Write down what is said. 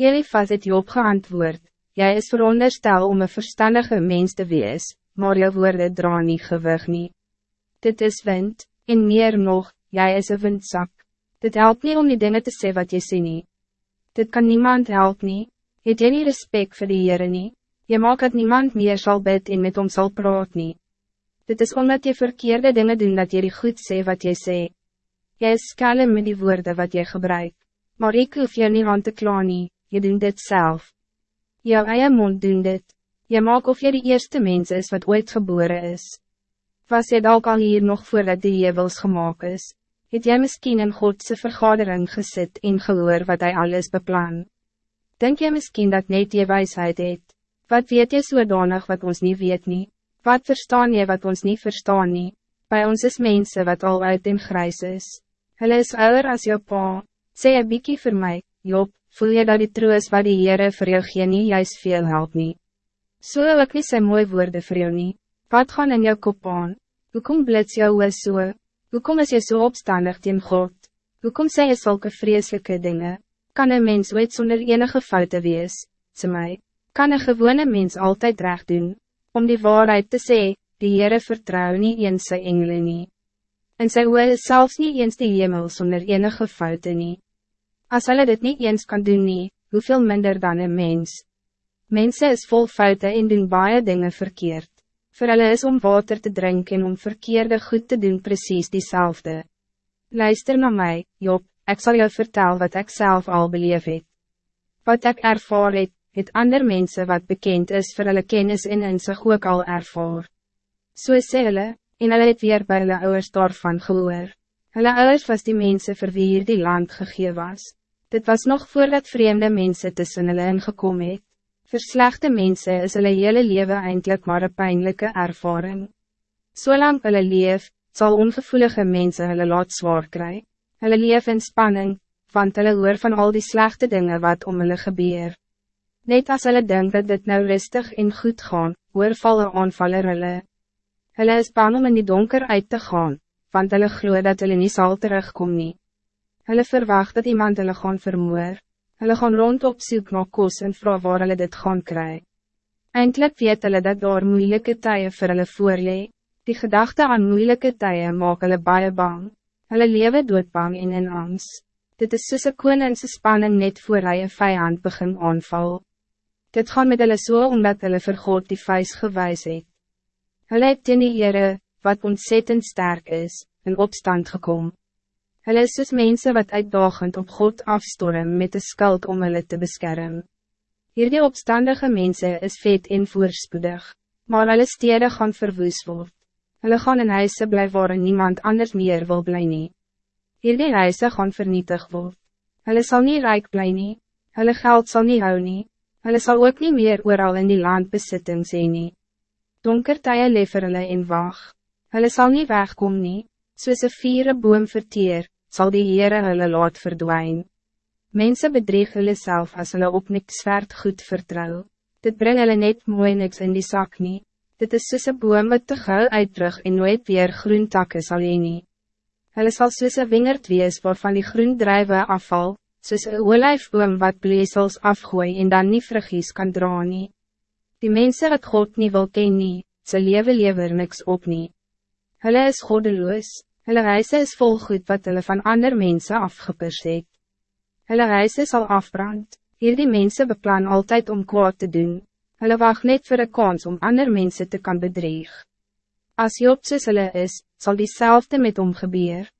Elifas het Job geantwoord, Jij is veronderstel om een verstandige mens te wees, maar jou woorden dra nie gewig nie. Dit is wind, en meer nog, jij is een windzak. Dit helpt niet om die dingen te zeggen wat je sê nie. Dit kan niemand helpen nie, het jy nie respect voor die Heere nie, jy maak dat niemand meer zal bid en met ons zal praat nie. Dit is omdat je verkeerde dingen doen dat je die goed sê wat je sê. Jy is skelm met die woorden wat je gebruikt, maar ik hoef jou nie aan te klaan nie, je doet dit zelf. Jou eie mond doen dit. Je maak of je de eerste mens is wat ooit geboren is. Was je dalk al hier nog voordat die jevels gemaakt is? Het jy miskien in Godse vergadering gezet en gehoor wat hij alles beplan? Denk je misschien dat net je wijsheid het? Wat weet je zodanig wat ons niet weet nie? Wat verstaan je wat ons niet verstaan nie? Bij ons is mensen wat al uit en grijs is. Hulle is ouder als jou pa. Sê een bykie vir my, Job, voel je dat die troos wat die Heere vir jou gee nie juist veel help nie. So ek nie sy mooi woorde vir jou nie. Wat gaan in jou kop aan? Hoekom blits jou oor so? Hoekom is jy so opstandig teen God? Hoekom sê jy sulke vreselijke dingen? Kan een mens ooit zonder enige fouten wees? Ze mij. Kan een gewone mens altijd recht doen? Om die waarheid te zeggen, die Heere vertrouw nie eens sy engele nie. En sy oor is selfs nie eens die hemel zonder enige fouten nie. Als hulle dit niet eens kan doen nie, hoeveel minder dan een mens. Mensen is vol fouten en doen baie dingen verkeerd. Voor hulle is om water te drinken en om verkeerde goed te doen precies diezelfde. Luister naar mij, Job, ik zal jou vertellen wat ik zelf al beleef het. Wat ik ervaar het, het ander mensen wat bekend is voor hulle kennis en in zich ook al ervaar. So sê hulle, en hulle het weer by hulle ouwers daarvan gehoor. Hulle ouwers was die mensen vir wie hier die land gegee was. Dit was nog voordat vreemde mensen tussen hulle ingekom het. Verslechte mensen is hulle hele leven eindelijk maar een pijnlijke ervaring. Zolang hulle leef, zal ongevoelige mensen hulle laat zwaar kry. Hulle leef in spanning, want hulle hoor van al die slechte dingen wat om hulle gebeur. Net als hulle denk dat dit nou rustig en goed gaan, hoor vallen aanvaller hulle. Hulle is bang om in die donker uit te gaan, want hulle glo dat hulle nie sal terugkom nie. Hulle verwacht dat iemand hulle gaan vermoor. Hulle gaan rond op soek na kos en vraag waar hulle dit gaan kry. Eindelijk weet hulle dat daar moeilike tye vir hulle voorlee. Die gedachte aan moeilike tye maak hulle baie bang. Hulle lewe doodbang en in angst. Dit is soos een koningse spanning net voor hy een vijand begin aanval. Dit gaan met hulle so omdat hulle vir God die vuist gewys het. Hulle het teen die Heere, wat ontzettend sterk is, in opstand gekomen. Hulle is soos mense wat uitdagend op God afstorm met de skuld om hulle te beschermen. Hierdie opstandige mensen is vet en voorspoedig, maar hulle stede gaan verwoes word. Hulle gaan in huise bly waar niemand anders meer wil bly nie. Hierdie huise gaan vernietig word. Hulle sal nie rijk bly nie, hulle geld zal niet hou nie, hulle sal ook niet meer ooral in die land besitting sê nie. Donker tye lever hulle en wacht. Hulle sal nie wegkom nie, soos een vierde boom verteer, zal die Heere hulle laat verdwijn. Mensen bedrieg hulle self as hulle op niks zwart goed vertrouw. Dit bring hulle net mooi niks in die zak nie. Dit is soos een boom wat te gauw uitdrug en nooit weer groen takke sal jy nie. Hulle sal soos een wingerd wees waarvan die groen drijven afval, soos een olijfboom wat bleesels afgooi en dan nie vruggies kan dra nie. Die mensen wat God niet wil ken nie, ze leven lever niks op nie. Hulle is goddeloos. Hulle reise is vol goed wat hulle van ander mensen afgepers het. Hulle reise sal afbrand, hierdie mense beplan altijd om kwaad te doen. Hulle wacht net voor een kans om ander mensen te kan bedreig. As Job soos hulle is, sal diezelfde met hom gebeur.